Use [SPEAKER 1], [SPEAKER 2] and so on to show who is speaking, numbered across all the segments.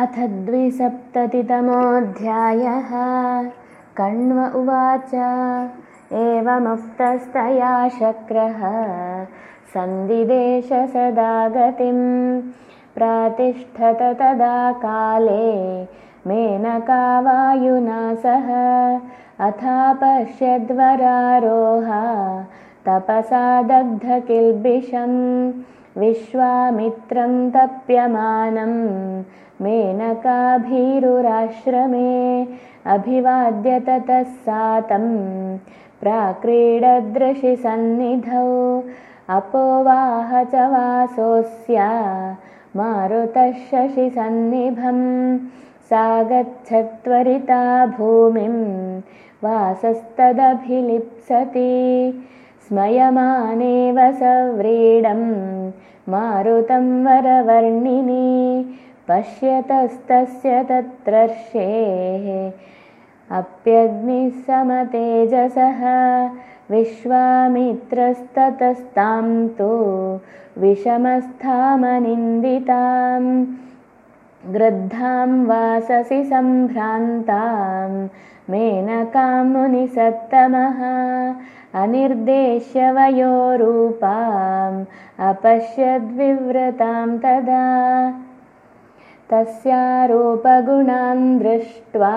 [SPEAKER 1] अथ द्विसप्ततितमोऽध्यायः। कण्व उवाच एवमुक्तस्तया शक्रः। सन्दिदेश सदा गतिं प्रातिष्ठत तदा काले। मेनका वायुना सह अथापश्यद्वरारोहा। तपसा दग्धकिल्बिषम् विश्वामित्रं तप्यमानं मेनकाभीरुराश्रमे अभिवाद्य ततः सातं प्राक्रीडदृशिसन्निधौ। अपोवाह च वासोऽस्या मारुतः शशिसन्निभं सा गच्छत्वरिता भूमिं वासस्तदभिलिप्सति। स्मयमानेव सव्रीडं मारुतं वरवर्णिनी पश्यतस्तस्य तत्रर्षेः। अप्यग्निः समतेजसः विश्वामित्रस्ततस्तां तु विषमस्थामनिन्दितां। गृद्धां वाससि सम्भ्रान्तां। मेनकां मुनिसत्तमः अनिर्देश्यवयोरूपाम्। अपश्यद्विव्रतां तदा तस्यारूपगुणान् दृष्ट्वा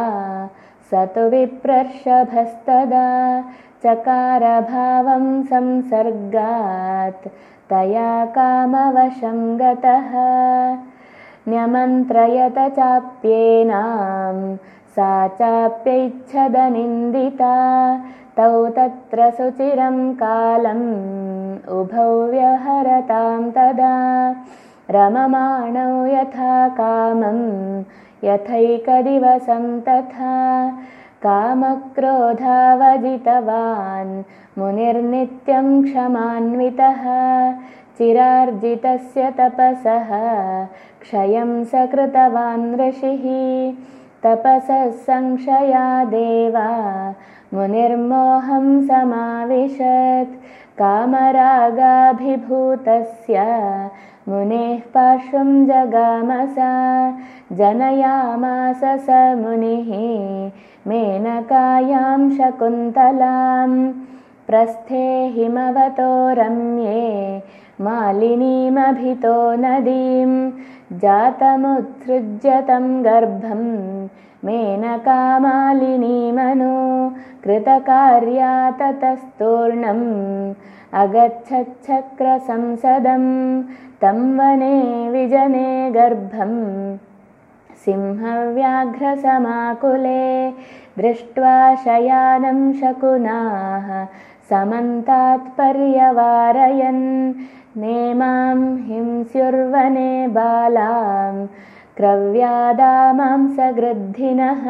[SPEAKER 1] स तु विप्रर्षभस्तदा चकारभावं संसर्गात् तया कामवशं गतः। न्यमन्त्रयत चाप्येनां सा चाप्यैच्छदनिन्दिता तौ तत्र सुचिरं कालम् उभौ व्यहरतां तदा रममाणौ यथा कामं यथैकदिवसं तथा कामक्रोधावजितवान् मुनिर्नित्यं क्षमान्वितः चिरार्जितस्य तपसः क्षयं स कृतवान् ऋषिः तपसः संशयादेवा मुनिर्मोहं समाविशत् कामरागाभिभूतस्य मुनेः पार्श्वं जगामसा जनयामास स मुनिः मेनकायां शकुन्तलां प्रस्थे हिमवतो रम्ये मालिनीमभितो नदीं जातमुत्सृज्यतं गर्भं मेनकामालिनीमनु कृतकार्या ततस्तूर्णम् अगच्छच्छक्रसंसदं तं वने विजने गर्भं सिंहव्याघ्रसमाकुले दृष्ट्वा शयानं शकुनाः समन्तात्पर्यवारयन् नेमां हिंस्युर्वने बालां क्रव्यादामांसगृद्धिनः